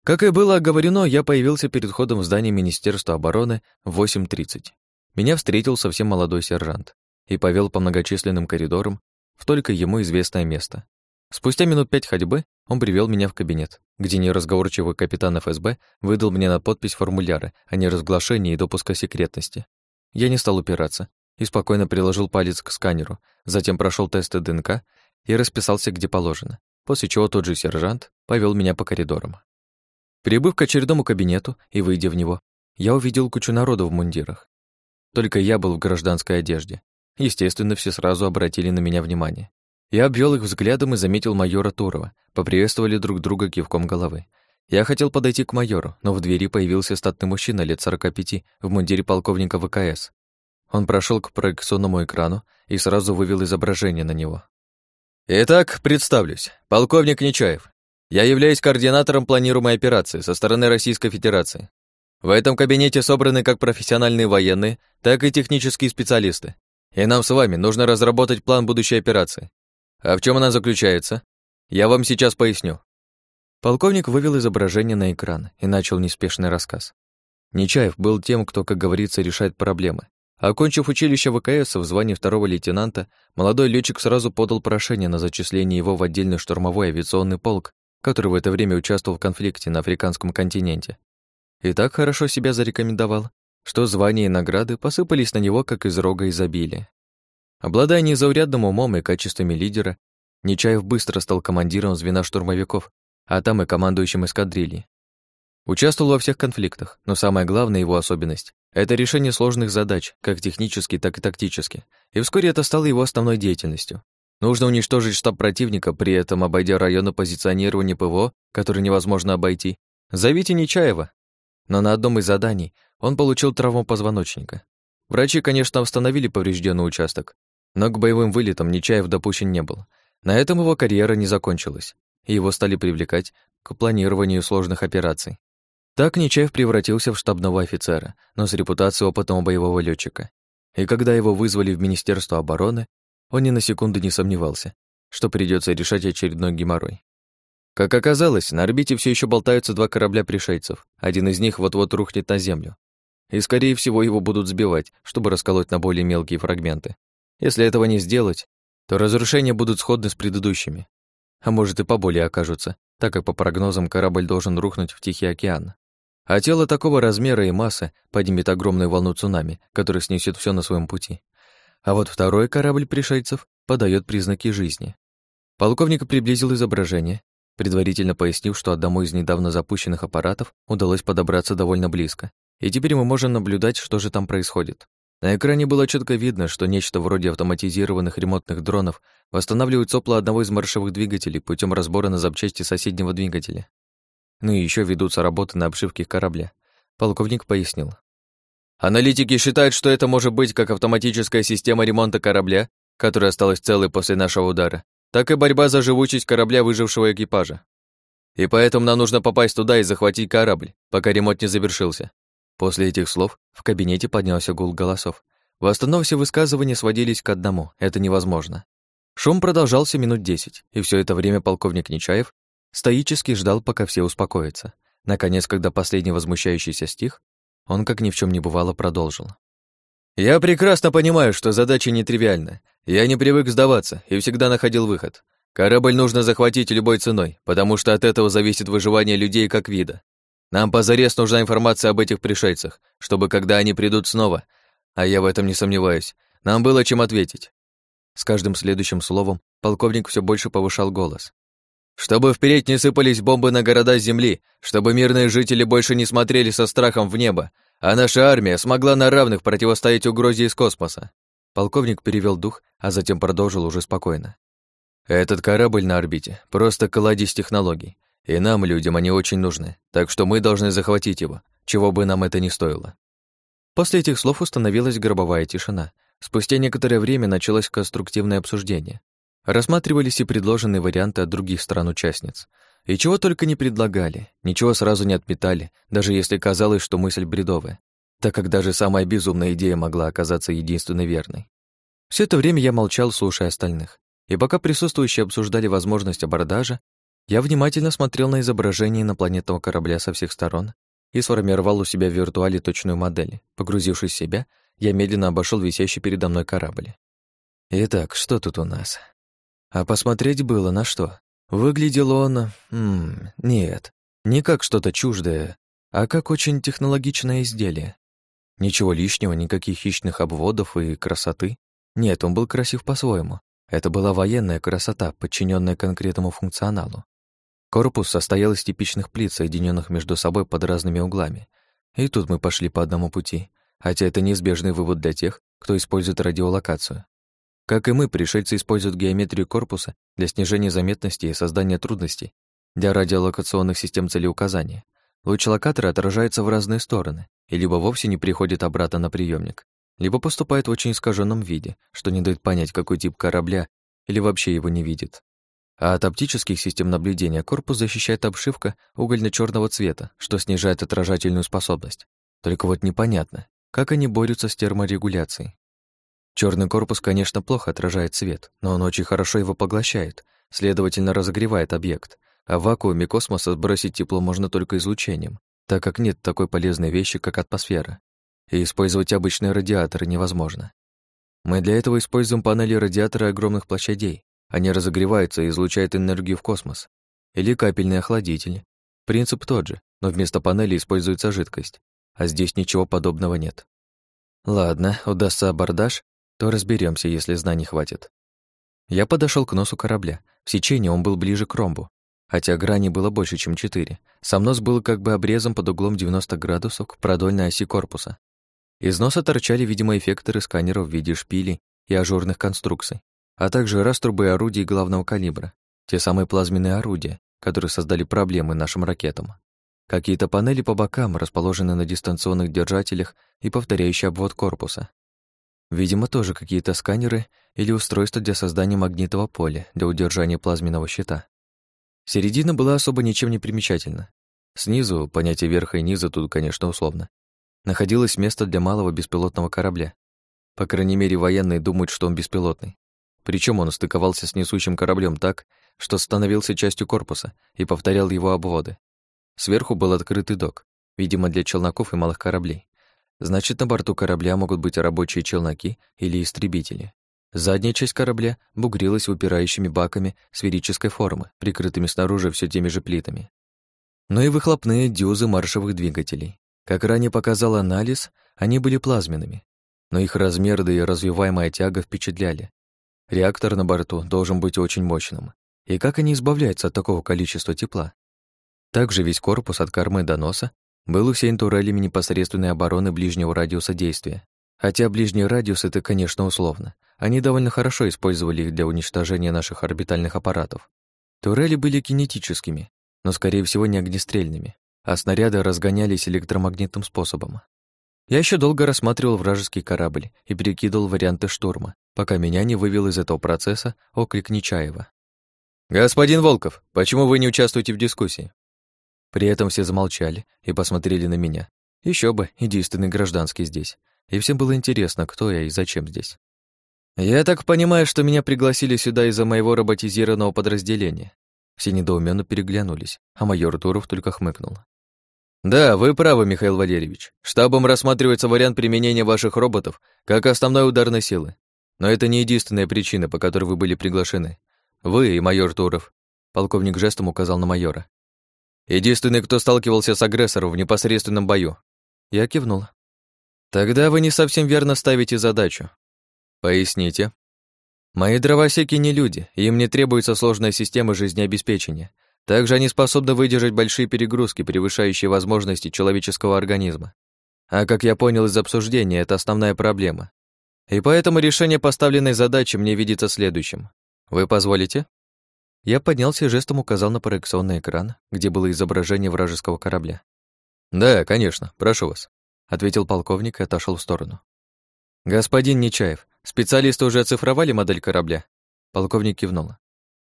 Как и было оговорено, я появился перед входом в здание Министерства обороны в 8.30. Меня встретил совсем молодой сержант и повел по многочисленным коридорам в только ему известное место. Спустя минут пять ходьбы он привел меня в кабинет, где неразговорчивый капитан ФСБ выдал мне на подпись формуляры о неразглашении и допуска секретности. Я не стал упираться и спокойно приложил палец к сканеру, затем прошел тесты ДНК и расписался где положено, после чего тот же сержант повел меня по коридорам. Прибыв к очередному кабинету и выйдя в него, я увидел кучу народу в мундирах. Только я был в гражданской одежде. Естественно, все сразу обратили на меня внимание. Я обвел их взглядом и заметил майора Турова. Поприветствовали друг друга кивком головы. Я хотел подойти к майору, но в двери появился статный мужчина лет 45 в мундире полковника ВКС. Он прошел к проекционному экрану и сразу вывел изображение на него. «Итак, представлюсь. Полковник Нечаев. Я являюсь координатором планируемой операции со стороны Российской Федерации. В этом кабинете собраны как профессиональные военные, так и технические специалисты. И нам с вами нужно разработать план будущей операции. А в чем она заключается? Я вам сейчас поясню. Полковник вывел изображение на экран и начал неспешный рассказ. Нечаев был тем, кто, как говорится, решает проблемы. Окончив училище ВКС в звании второго лейтенанта, молодой летчик сразу подал прошение на зачисление его в отдельный штурмовой авиационный полк, который в это время участвовал в конфликте на африканском континенте. И так хорошо себя зарекомендовал, что звания и награды посыпались на него, как из рога изобилия. Обладая незаурядным умом и качествами лидера, Нечаев быстро стал командиром звена штурмовиков, а там и командующим эскадрильи. Участвовал во всех конфликтах, но самая главная его особенность — это решение сложных задач, как технически, так и тактически, и вскоре это стало его основной деятельностью. Нужно уничтожить штаб противника, при этом обойдя районы позиционирования ПВО, который невозможно обойти. Зовите Нечаева. Но на одном из заданий он получил травму позвоночника. Врачи, конечно, восстановили поврежденный участок, но к боевым вылетам Нечаев допущен не был. На этом его карьера не закончилась, и его стали привлекать к планированию сложных операций. Так Нечаев превратился в штабного офицера, но с репутацией опытного боевого летчика. И когда его вызвали в Министерство обороны, он ни на секунду не сомневался, что придется решать очередной геморрой. Как оказалось, на орбите все еще болтаются два корабля пришельцев. Один из них вот-вот рухнет на Землю. И, скорее всего, его будут сбивать, чтобы расколоть на более мелкие фрагменты. Если этого не сделать, то разрушения будут сходны с предыдущими. А может и поболее окажутся, так как по прогнозам корабль должен рухнуть в Тихий океан. А тело такого размера и массы поднимет огромную волну цунами, который снесет все на своем пути. А вот второй корабль пришельцев подает признаки жизни. Полковник приблизил изображение, предварительно пояснив, что одному из недавно запущенных аппаратов удалось подобраться довольно близко, и теперь мы можем наблюдать, что же там происходит. На экране было четко видно, что нечто вроде автоматизированных ремонтных дронов восстанавливает сопла одного из маршевых двигателей путем разбора на запчасти соседнего двигателя. Ну и еще ведутся работы на обшивке корабля. Полковник пояснил. Аналитики считают, что это может быть как автоматическая система ремонта корабля, которая осталась целой после нашего удара, так и борьба за живучесть корабля выжившего экипажа. И поэтому нам нужно попасть туда и захватить корабль, пока ремонт не завершился. После этих слов в кабинете поднялся гул голосов. В основном все высказывания сводились к одному — это невозможно. Шум продолжался минут десять, и все это время полковник Нечаев стоически ждал, пока все успокоятся. Наконец, когда последний возмущающийся стих, он, как ни в чем не бывало, продолжил. «Я прекрасно понимаю, что задача нетривиальна. Я не привык сдаваться и всегда находил выход. Корабль нужно захватить любой ценой, потому что от этого зависит выживание людей как вида. Нам позарез нужна информация об этих пришельцах, чтобы когда они придут снова, а я в этом не сомневаюсь, нам было чем ответить. С каждым следующим словом полковник все больше повышал голос. Чтобы вперед не сыпались бомбы на города земли, чтобы мирные жители больше не смотрели со страхом в небо, а наша армия смогла на равных противостоять угрозе из космоса. Полковник перевел дух, а затем продолжил уже спокойно. Этот корабль на орбите — просто кладезь технологий. И нам, людям, они очень нужны, так что мы должны захватить его, чего бы нам это ни стоило. После этих слов установилась гробовая тишина. Спустя некоторое время началось конструктивное обсуждение. Рассматривались и предложенные варианты от других стран-участниц. И чего только не предлагали, ничего сразу не отметали, даже если казалось, что мысль бредовая, так как даже самая безумная идея могла оказаться единственной верной. Все это время я молчал, слушая остальных. И пока присутствующие обсуждали возможность абордажа, я внимательно смотрел на изображение инопланетного корабля со всех сторон и сформировал у себя в виртуале точную модель. Погрузившись в себя, я медленно обошел висящий передо мной корабль. Итак, что тут у нас? А посмотреть было на что. Выглядел он... М -м, нет, не как что-то чуждое, а как очень технологичное изделие. Ничего лишнего, никаких хищных обводов и красоты. Нет, он был красив по-своему. Это была военная красота, подчиненная конкретному функционалу. Корпус состоял из типичных плит, соединенных между собой под разными углами. И тут мы пошли по одному пути, хотя это неизбежный вывод для тех, кто использует радиолокацию. Как и мы, пришельцы используют геометрию корпуса для снижения заметности и создания трудностей для радиолокационных систем целеуказания. Луч локатора отражается в разные стороны и либо вовсе не приходит обратно на приемник, либо поступает в очень искаженном виде, что не дает понять, какой тип корабля или вообще его не видит. А от оптических систем наблюдения корпус защищает обшивка угольно черного цвета, что снижает отражательную способность. Только вот непонятно, как они борются с терморегуляцией. Черный корпус, конечно, плохо отражает свет, но он очень хорошо его поглощает, следовательно, разогревает объект. А в вакууме космоса сбросить тепло можно только излучением, так как нет такой полезной вещи, как атмосфера. И использовать обычные радиаторы невозможно. Мы для этого используем панели радиатора огромных площадей. Они разогреваются и излучают энергию в космос. Или капельный охладитель. Принцип тот же, но вместо панели используется жидкость. А здесь ничего подобного нет. Ладно, удастся абордаж, то разберемся, если знаний хватит. Я подошел к носу корабля. В сечении он был ближе к ромбу, хотя грани было больше, чем четыре. Сам нос был как бы обрезан под углом 90 градусов к продольной оси корпуса. Из носа торчали, видимо, эффекторы сканеров в виде шпилей и ажурных конструкций, а также раструбы орудий главного калибра, те самые плазменные орудия, которые создали проблемы нашим ракетам. Какие-то панели по бокам расположены на дистанционных держателях и повторяющий обвод корпуса. Видимо, тоже какие-то сканеры или устройства для создания магнитного поля для удержания плазменного щита. Середина была особо ничем не примечательна. Снизу, понятие верха и низа тут, конечно, условно, находилось место для малого беспилотного корабля. По крайней мере, военные думают, что он беспилотный. Причем он стыковался с несущим кораблем так, что становился частью корпуса и повторял его обводы. Сверху был открытый док, видимо, для челноков и малых кораблей. Значит, на борту корабля могут быть рабочие челноки или истребители. Задняя часть корабля бугрилась упирающими баками сферической формы, прикрытыми снаружи все теми же плитами. Но и выхлопные дюзы маршевых двигателей. Как ранее показал анализ, они были плазменными, но их размер да и развиваемая тяга впечатляли. Реактор на борту должен быть очень мощным. И как они избавляются от такого количества тепла? Также весь корпус от кормы до носа был усеян турелями непосредственной обороны ближнего радиуса действия. Хотя ближний радиус — это, конечно, условно. Они довольно хорошо использовали их для уничтожения наших орбитальных аппаратов. Турели были кинетическими, но, скорее всего, не огнестрельными, а снаряды разгонялись электромагнитным способом. Я еще долго рассматривал вражеский корабль и перекидывал варианты штурма, пока меня не вывел из этого процесса оклик Нечаева. «Господин Волков, почему вы не участвуете в дискуссии?» При этом все замолчали и посмотрели на меня. Еще бы, единственный гражданский здесь. И всем было интересно, кто я и зачем здесь. «Я так понимаю, что меня пригласили сюда из-за моего роботизированного подразделения». Все недоуменно переглянулись, а майор Туров только хмыкнул. «Да, вы правы, Михаил Валерьевич. Штабом рассматривается вариант применения ваших роботов как основной ударной силы. Но это не единственная причина, по которой вы были приглашены. Вы и майор Туров». Полковник жестом указал на майора. Единственный, кто сталкивался с агрессором в непосредственном бою. Я кивнул. Тогда вы не совсем верно ставите задачу. Поясните. Мои дровосеки не люди, им не требуется сложная система жизнеобеспечения. Также они способны выдержать большие перегрузки, превышающие возможности человеческого организма. А как я понял из обсуждения, это основная проблема. И поэтому решение поставленной задачи мне видится следующим. Вы позволите? Я поднялся и жестом указал на проекционный экран, где было изображение вражеского корабля. «Да, конечно, прошу вас», — ответил полковник и отошел в сторону. «Господин Нечаев, специалисты уже оцифровали модель корабля?» Полковник кивнул.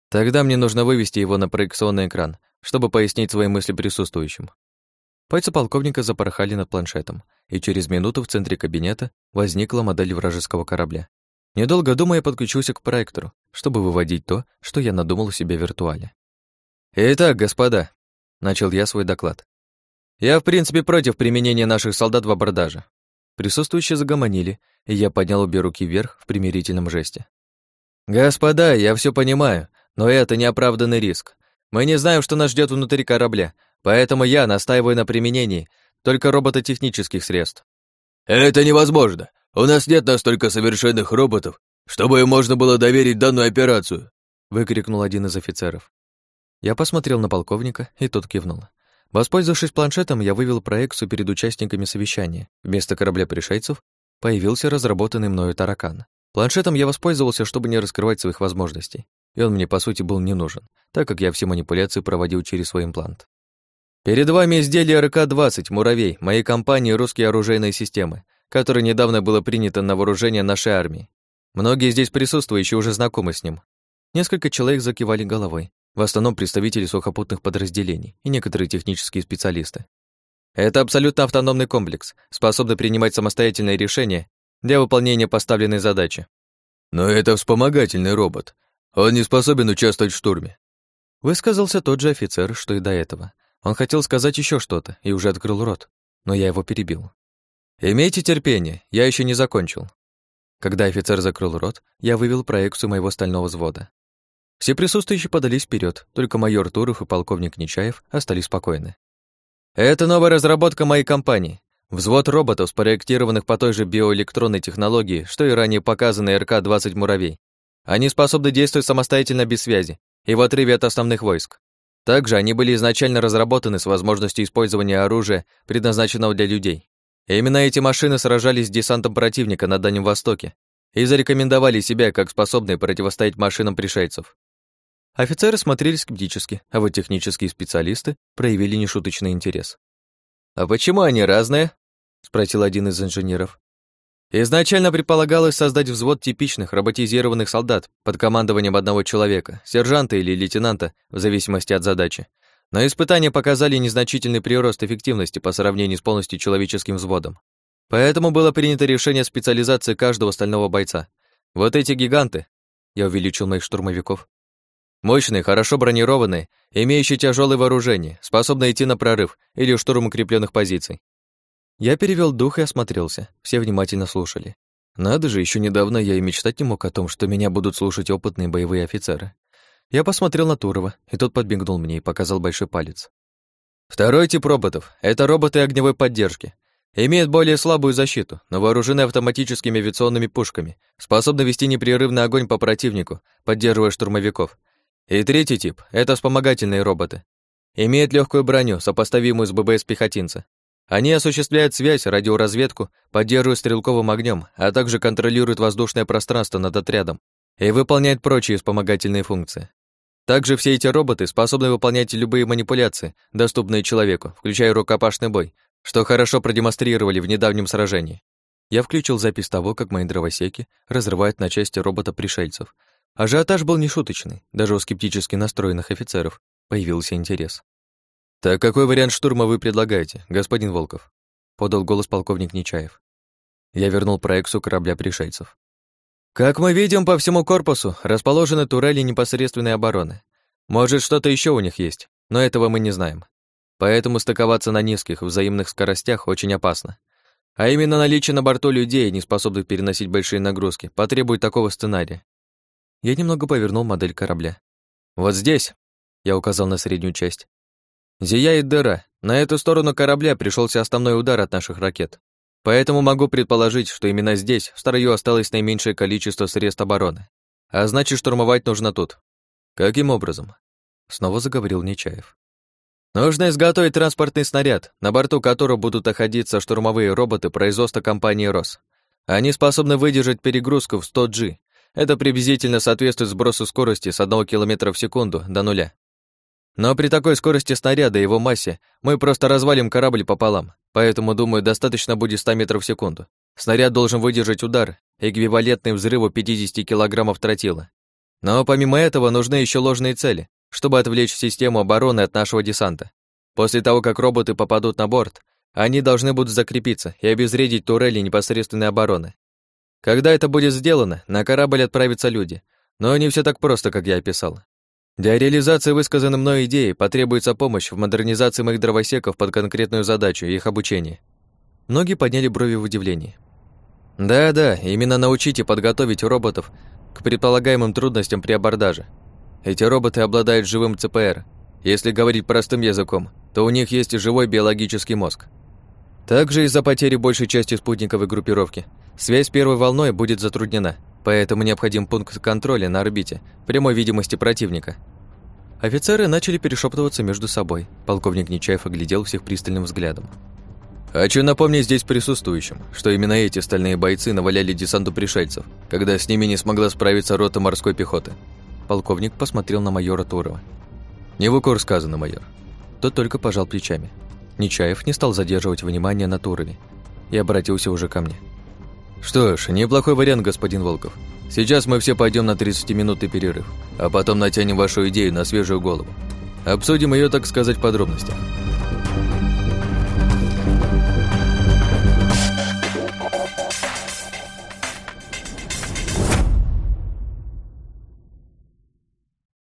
«Тогда мне нужно вывести его на проекционный экран, чтобы пояснить свои мысли присутствующим». Пальцы полковника запорхали над планшетом, и через минуту в центре кабинета возникла модель вражеского корабля. Недолго думая, подключился к проектору, чтобы выводить то, что я надумал у себя в виртуале. «Итак, господа», — начал я свой доклад. «Я, в принципе, против применения наших солдат в абордаже». Присутствующие загомонили, и я поднял обе руки вверх в примирительном жесте. «Господа, я все понимаю, но это неоправданный риск. Мы не знаем, что нас ждет внутри корабля, поэтому я настаиваю на применении только робототехнических средств». «Это невозможно. У нас нет настолько совершенных роботов, чтобы им можно было доверить данную операцию», выкрикнул один из офицеров. Я посмотрел на полковника, и тот кивнул. Воспользовавшись планшетом, я вывел проекцию перед участниками совещания. Вместо корабля пришельцев появился разработанный мною таракан. Планшетом я воспользовался, чтобы не раскрывать своих возможностей, и он мне, по сути, был не нужен, так как я все манипуляции проводил через свой имплант. Перед вами изделие РК-20 «Муравей» моей компании «Русские оружейные системы», которое недавно было принято на вооружение нашей армии. Многие здесь присутствующие уже знакомы с ним. Несколько человек закивали головой, в основном представители сухопутных подразделений и некоторые технические специалисты. Это абсолютно автономный комплекс, способный принимать самостоятельные решения для выполнения поставленной задачи. Но это вспомогательный робот. Он не способен участвовать в штурме. Высказался тот же офицер, что и до этого. Он хотел сказать еще что-то и уже открыл рот, но я его перебил. «Имейте терпение, я еще не закончил». Когда офицер закрыл рот, я вывел проекцию моего стального взвода. Все присутствующие подались вперед, только майор Туров и полковник Нечаев остались спокойны. «Это новая разработка моей компании. Взвод роботов, спроектированных по той же биоэлектронной технологии, что и ранее показанный РК-20 «Муравей». Они способны действовать самостоятельно без связи и в отрыве от основных войск. Также они были изначально разработаны с возможностью использования оружия, предназначенного для людей. И именно эти машины сражались с десантом противника на Дальнем Востоке и зарекомендовали себя как способные противостоять машинам пришельцев. Офицеры смотрели скептически, а вот технические специалисты проявили нешуточный интерес. «А почему они разные?» — спросил один из инженеров. Изначально предполагалось создать взвод типичных роботизированных солдат под командованием одного человека, сержанта или лейтенанта, в зависимости от задачи. Но испытания показали незначительный прирост эффективности по сравнению с полностью человеческим взводом. Поэтому было принято решение специализации каждого стального бойца. Вот эти гиганты, я увеличил моих штурмовиков, мощные, хорошо бронированные, имеющие тяжелое вооружение, способные идти на прорыв или штурм укрепленных позиций. Я перевел дух и осмотрелся. Все внимательно слушали. Надо же, еще недавно я и мечтать не мог о том, что меня будут слушать опытные боевые офицеры. Я посмотрел на Турова, и тот подбегнул мне и показал большой палец. Второй тип роботов — это роботы огневой поддержки. Имеют более слабую защиту, но вооружены автоматическими авиационными пушками, способны вести непрерывный огонь по противнику, поддерживая штурмовиков. И третий тип — это вспомогательные роботы. Имеют легкую броню, сопоставимую с ББС пехотинца. Они осуществляют связь, радиоразведку, поддерживают стрелковым огнем, а также контролируют воздушное пространство над отрядом и выполняют прочие вспомогательные функции. Также все эти роботы способны выполнять любые манипуляции, доступные человеку, включая рукопашный бой, что хорошо продемонстрировали в недавнем сражении. Я включил запись того, как мои дровосеки разрывают на части робота-пришельцев. Ажиотаж был нешуточный, даже у скептически настроенных офицеров появился интерес. «Так какой вариант штурма вы предлагаете, господин Волков?» подал голос полковник Нечаев. Я вернул проекцию корабля пришельцев. Как мы видим, по всему корпусу расположены турели непосредственной обороны. Может, что-то еще у них есть, но этого мы не знаем. Поэтому стыковаться на низких взаимных скоростях очень опасно. А именно наличие на борту людей, не способных переносить большие нагрузки, потребует такого сценария. Я немного повернул модель корабля. Вот здесь, я указал на среднюю часть, зияет дыра. На эту сторону корабля пришелся основной удар от наших ракет. Поэтому могу предположить, что именно здесь, в строю, осталось наименьшее количество средств обороны. А значит, штурмовать нужно тут. Каким образом? Снова заговорил Нечаев. Нужно изготовить транспортный снаряд, на борту которого будут находиться штурмовые роботы производства компании «Рос». Они способны выдержать перегрузку в 100G. Это приблизительно соответствует сбросу скорости с 1 км в секунду до нуля. Но при такой скорости снаряда и его массе мы просто развалим корабль пополам, поэтому, думаю, достаточно будет 100 метров в секунду. Снаряд должен выдержать удар, эквивалентный взрыву 50 килограммов тротила. Но помимо этого нужны еще ложные цели, чтобы отвлечь систему обороны от нашего десанта. После того, как роботы попадут на борт, они должны будут закрепиться и обезвредить турели непосредственной обороны. Когда это будет сделано, на корабль отправятся люди, но не все так просто, как я описал. Для реализации высказанной мной идеи потребуется помощь в модернизации моих дровосеков под конкретную задачу и их обучение. Многие подняли брови в удивлении. Да-да, именно научить и подготовить роботов к предполагаемым трудностям при абордаже. Эти роботы обладают живым ЦПР. Если говорить простым языком, то у них есть живой биологический мозг. Также из-за потери большей части спутниковой группировки связь первой волной будет затруднена – Поэтому необходим пункт контроля на орбите, прямой видимости противника. Офицеры начали перешептываться между собой. Полковник Нечаев оглядел всех пристальным взглядом. «Хочу напомнить здесь присутствующим, что именно эти стальные бойцы наваляли десанту пришельцев, когда с ними не смогла справиться рота морской пехоты». Полковник посмотрел на майора Турова. «Не в укор сказано, майор». Тот только пожал плечами. Нечаев не стал задерживать внимание на Турове и обратился уже ко мне. Что ж, неплохой вариант, господин Волков. Сейчас мы все пойдем на 30-минутный перерыв, а потом натянем вашу идею на свежую голову. Обсудим ее, так сказать, в подробностях.